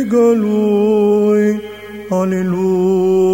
strigă lui, Aleluia.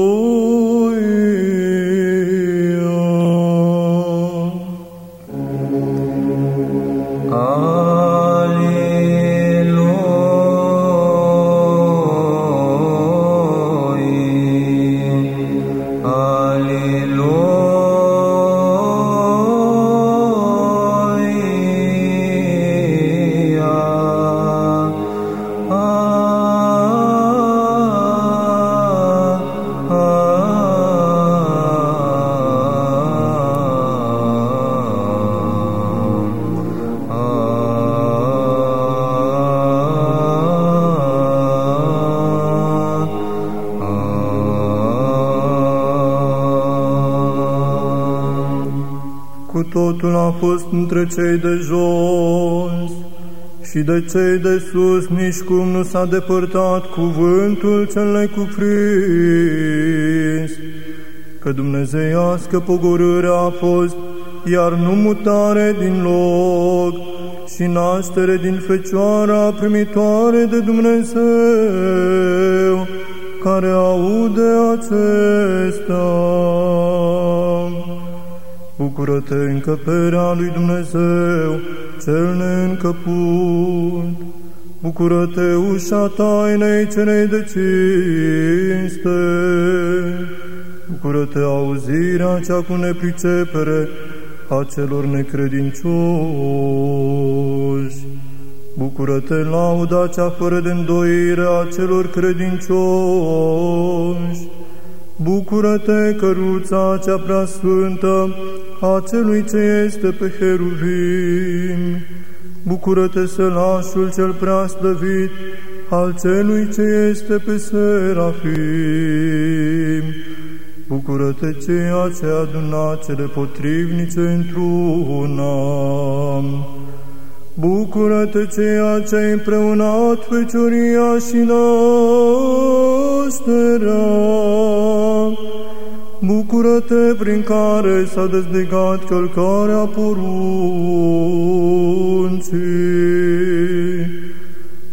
Cu totul a fost între cei de jos și de cei de sus nici cum nu s-a depărtat cuvântul cel necuprins, că dumnezeiască pogorârea a fost, iar nu mutare din loc și naștere din fecioara primitoare de Dumnezeu, care aude acesta. Bucură-te încăperea lui Dumnezeu, cel neîncăput. Bucură-te ușa tainei celei de cinste. Bucură-te auzirea cea cu nepricepere a celor necredincioși. Bucură-te lauda cea fără de îndoire a celor credincioși. Bucură-te, căruța cea prea sfântă a celui ce este pe heruvim. Bucură-te, sălașul cel prea slăvit al celui ce este pe serafim. Bucură-te, ceea ce aduna cele potrivnice într-una. Bucură-te, ceea ce ai împreunat fecioria și nașterea. Bucură-te prin care s-a dezlegat călcarea poruncii.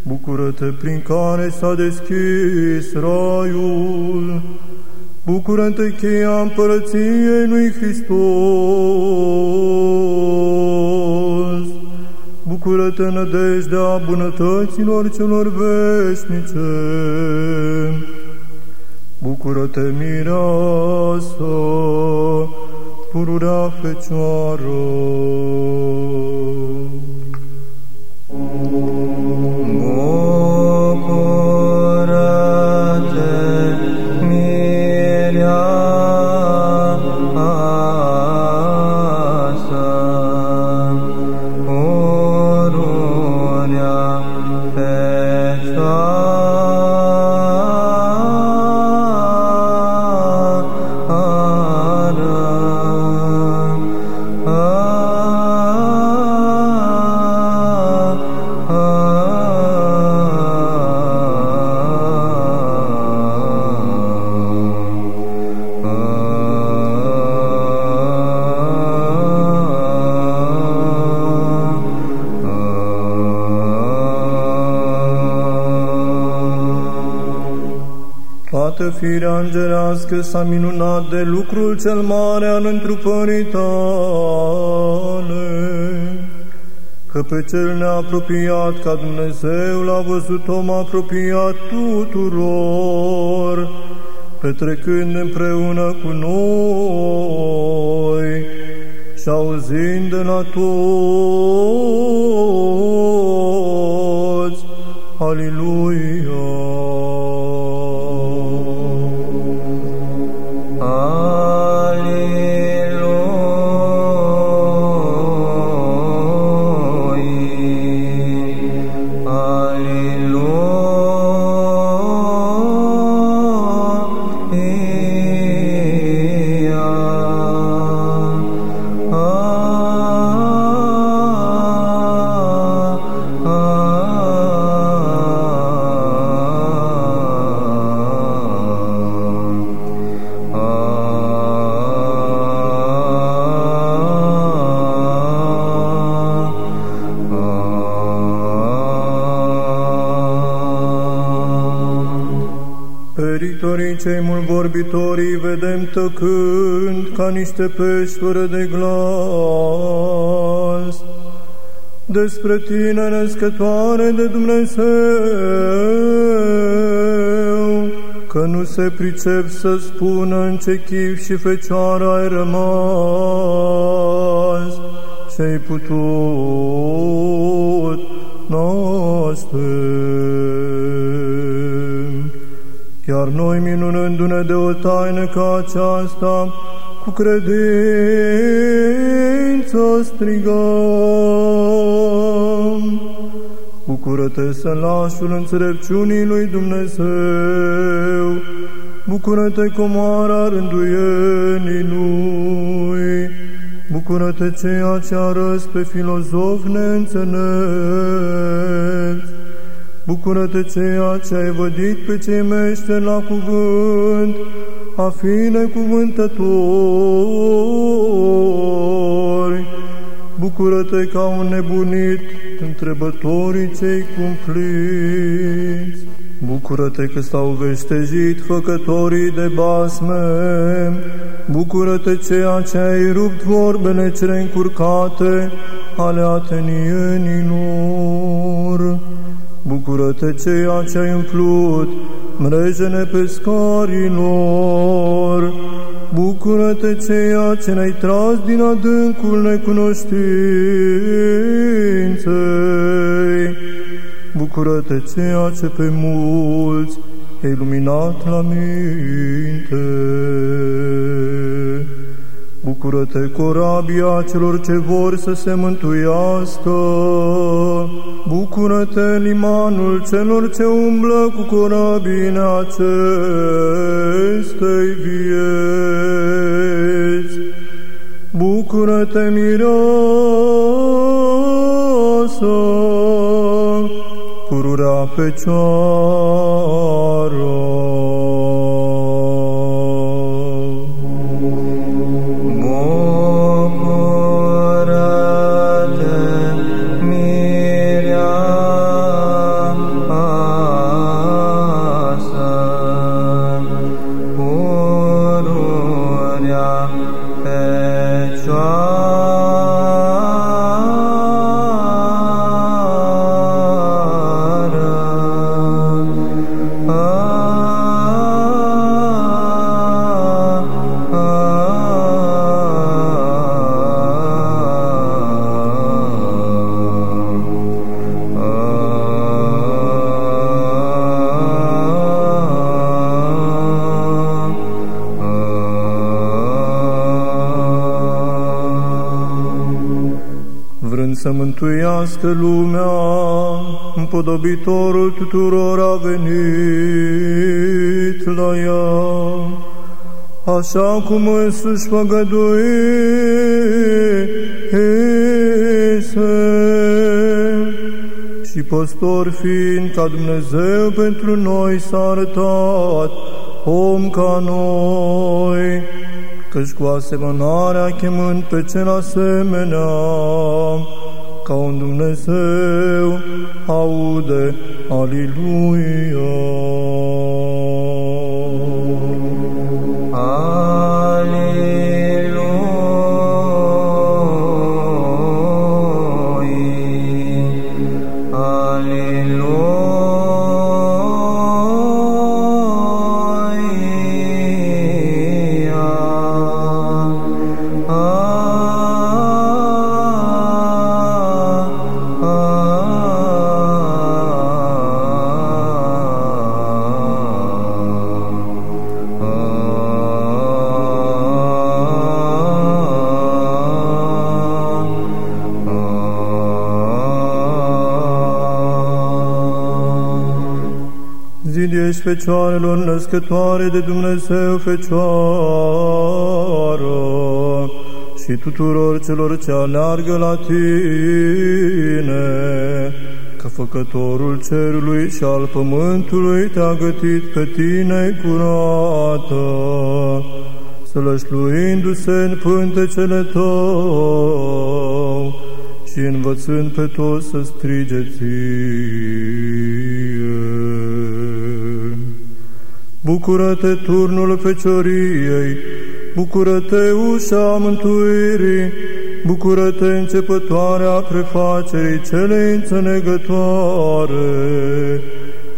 Bucură-te prin care s-a deschis raiul. Bucură-te cheia împărăției lui Hristos. Bucură-te nădejdea bunătăților celor veșnice. Bucură-te, mireasă, pururea fecioară. Toată firea îngerească s-a minunat de lucrul cel mare al întrupării tale, că pe cel neapropiat ca Dumnezeu l-a văzut om apropiat tuturor, petrecând împreună cu noi și auzind de la toți. Aleluia! Ca niște pești fără de glas. Despre tine, născătoare de Dumnezeu, că nu se pricep să spună în ce chip și fecioară ai rămas și ai putut naște. Iar noi, minunându-ne de o taină ca aceasta, cu credință strigăm. Bucură-te, sălașul înțelepciunii lui Dumnezeu, Bucură-te, comoara rânduienii lui, Bucură-te, ceea ce arăți pe filozof neînțelepți, Bucură-te ceea ce ai vădit pe cei mește la cuvânt, a fi necuvântători. Bucură-te ca un nebunit, întrebătorii cei cumpliți. Bucură-te că s-au veștejit făcătorii de basme, Bucură-te ceea ce ai rupt vorbele cele încurcate ale atenienilor. Bucură-te ceea ce ai umplut mrejene pescarilor, Bucură-te ceea ce ne-ai tras din adâncul necunoștinței, Bucură-te ceea ce pe mulți ai luminat la minte. Bucură-te, corabia celor ce vor să se mântuiască. Bucură-te, limanul celor ce umblă cu corabine acestei vieți. Bucură-te, mireasă, pururea fecioară. Mântuiască lumea, împodobitorul tuturor a venit la ea, așa cum însuși făgăduise și păstor fiind ca Dumnezeu pentru noi s-a arătat, om ca noi, căci cu asemănarea chemând pe cel asemenea, ca un Dumnezeu aude, Aliluia. Fecioarelor născătoare de Dumnezeu Fecioară și tuturor celor ce aleargă la Tine, că Făcătorul cerului și al pământului te-a gătit pe Tine curată, sălășluindu-se în pântecele Tău și învățând pe toți să strige Ție. Bucură-te turnul fecioriei, bucură-te ușa mântuirii, bucură-te începătoarea prefacerii cele înțelegătoare.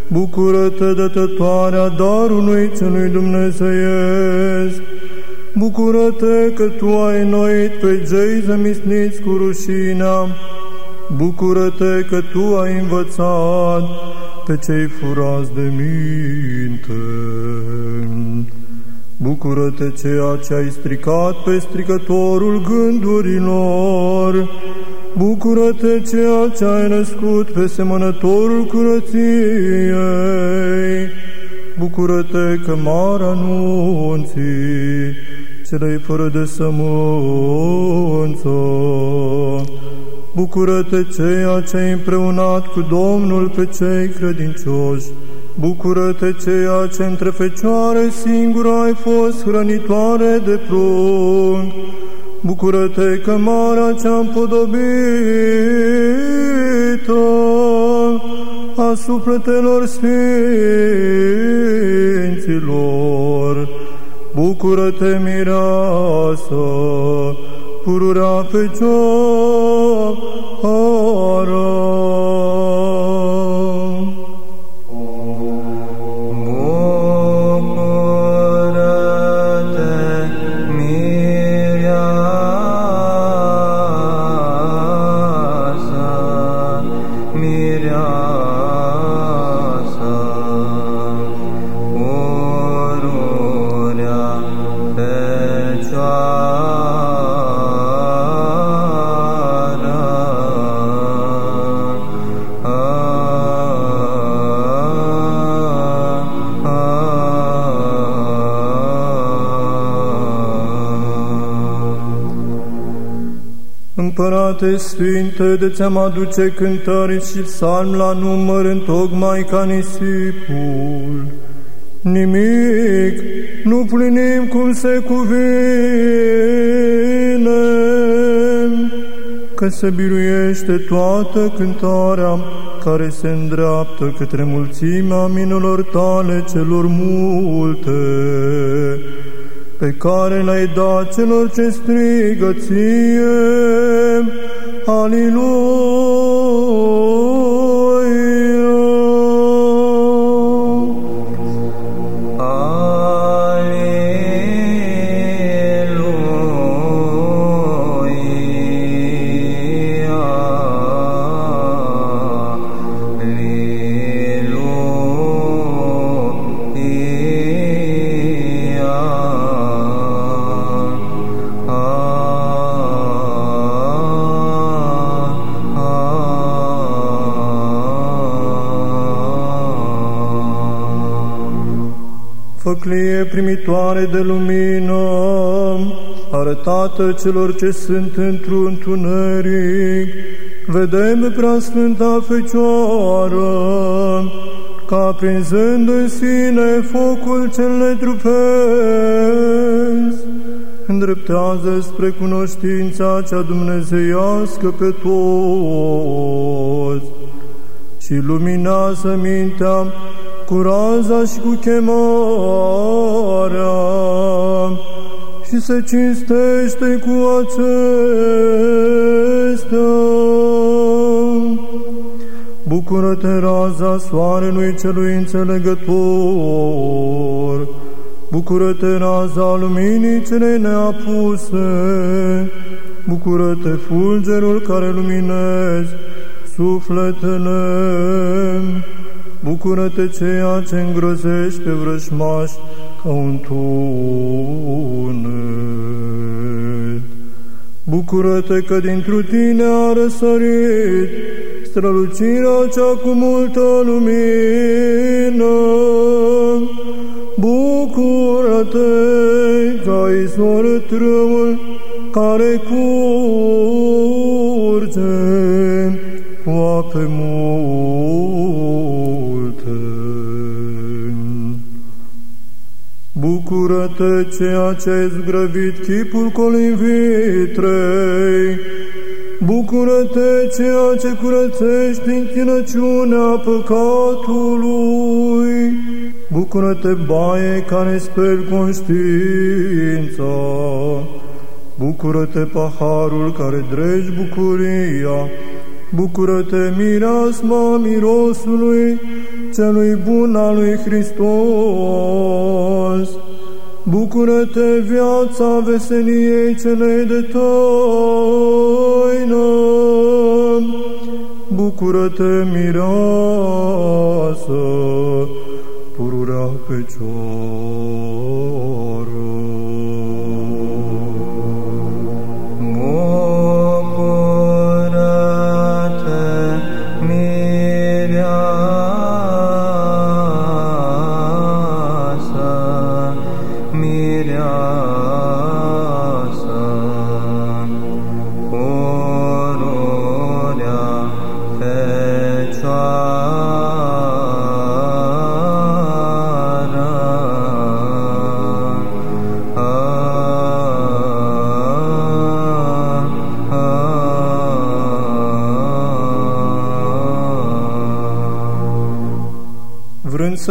Bucură-te dătătoarea darului celui Dumnezeiesc, Bucură-te că Tu ai înnoit pe cei zămisniți cu rușinea, Bucură-te că Tu ai învățat pe cei furați de minte. Bucură-te ceea ce ai stricat pe stricătorul gândurilor, Bucură-te ceea ce ai născut pe semănătorul curăției, Bucură-te că mare anunții, celei fără de sămânță. Bucură-te ceea ce ai împreunat cu Domnul pe cei credincioși, Bucură-te ceea ce între fecioare singură ai fost hrănitoare de prunc, Bucură-te că marea cea împodobită a sufletelor sfinților, Bucură-te, mireasă, pururea fecioară. Oro Împărate Sfinte, de ți-am aduce cântări și psalm la număr în tocmai ca nisipul. Nimic nu plinim cum se cuvine, că se biruiește toată cântarea care se îndreaptă către mulțimea minelor tale celor multe pe care l-ai dat celor ce strigă ție. Aleluia! Făclie primitoare de lumină, arătată celor ce sunt într-un întuneric, vedem prea Sfânta Fecioară, ca prinzând în sine focul cel netrupesc, îndreptează spre cunoștința cea dumnezeiască pe toți și luminează mintea cu raza și cu chemarea și se cinstește cu acestea. Bucură-te, raza soarelui celui înțelegător, Bucură-te, raza luminii celei neapuse, Bucură-te, fulgerul care luminezi sufletele, Bucură-te ceea ce îngrozești pe vrăjmaș ca un tunet. Bucură-te că dintr-o tine a răsărit strălucirea cea cu multă lumină. Bucură-te că ai izvorât râul care curge cu ape mult. Bucură-te ceea ce ai zgrăvit chipul colinvitrei, Bucură-te ceea ce curățești închinăciunea păcatului, Bucură-te, baie care speli conștiința, Bucură-te, paharul care dregi bucuria, Bucură-te, mireasma mirosului, celui bun al lui Hristos, Bucură-te, viața veseliei celei de taină, Bucură-te, mireasă, pururea fecioară.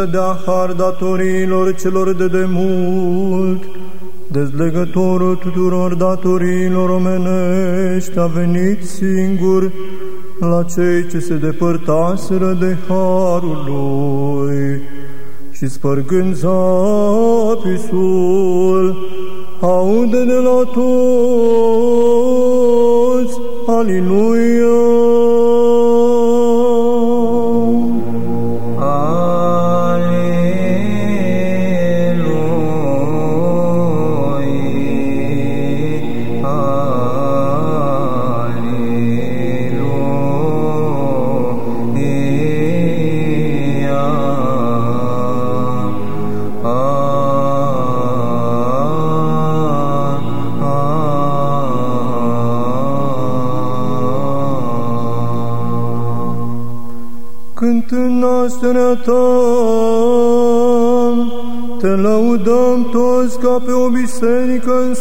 Să dea har datoriilor celor de demult, dezlegătorul tuturor datoriilor omenești a venit singur la cei ce se depărtaseră de harul lui și spărgând zapisul, aude de la toți, Aliluia!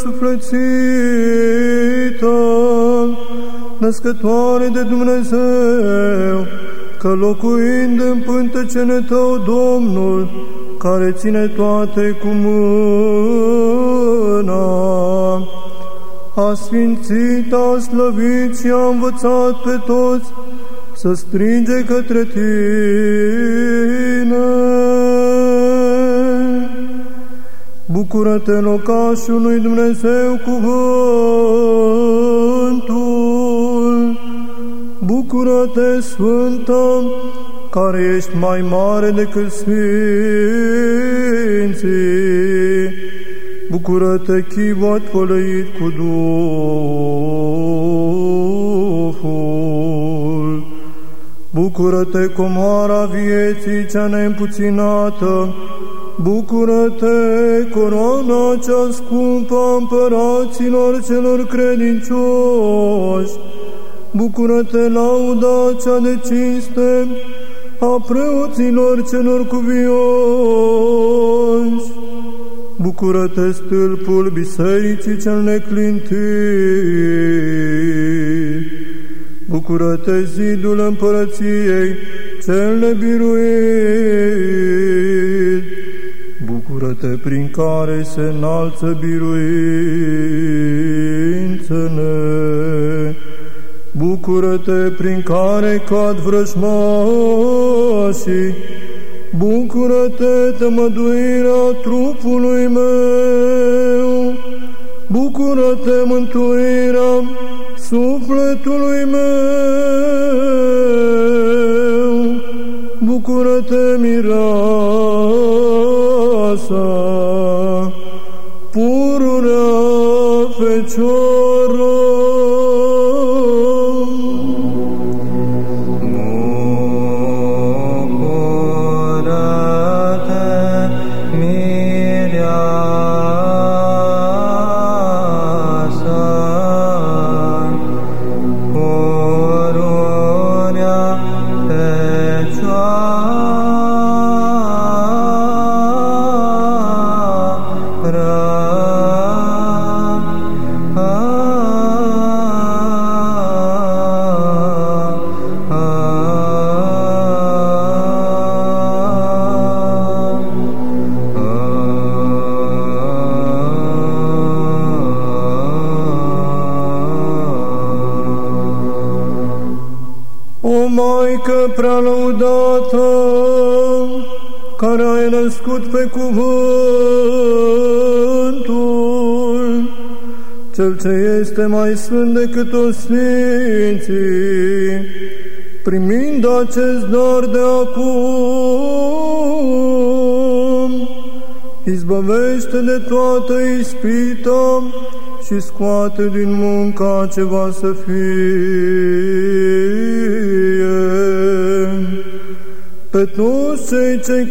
Biserică însuflețită, născătoare de Dumnezeu, că locuind în pântecene tău, Domnul, care ține toate cu mâna, a sfințit, a slăvit și a învățat pe toți să strige către tine. Bucură-te, locașul lui Dumnezeu, cuvântul. Bucură-te, Sfântă, care ești mai mare decât Sfinții. Bucură-te, chivot pălăit cu Duhul. Bucură-te, comoara vieții cea neîmpuținată, Bucură-te, coroana cea scumpă a împăraților celor credincioși, Bucură-te, lauda cea de cinste a preoților celor cuvioși, Bucură-te, stâlpul bisericii cel neclintit, Bucură-te, zidul împărăției, cel nebiruit. Bucură-te, prin care se înalță biruințele. Bucură-te, prin care cad vrăjmașii. Bucură-te, tămăduirea trupului meu. Bucură-te, mântuirea sufletului meu, bucură-te, mireasa, pururea fecioară. Pe cuvântul, cel ce este mai sfânt decât toți sfinții, primind acest dar de acum, izbăvește de toată ispita și scoate din munca ce va să fie. Pe toți cei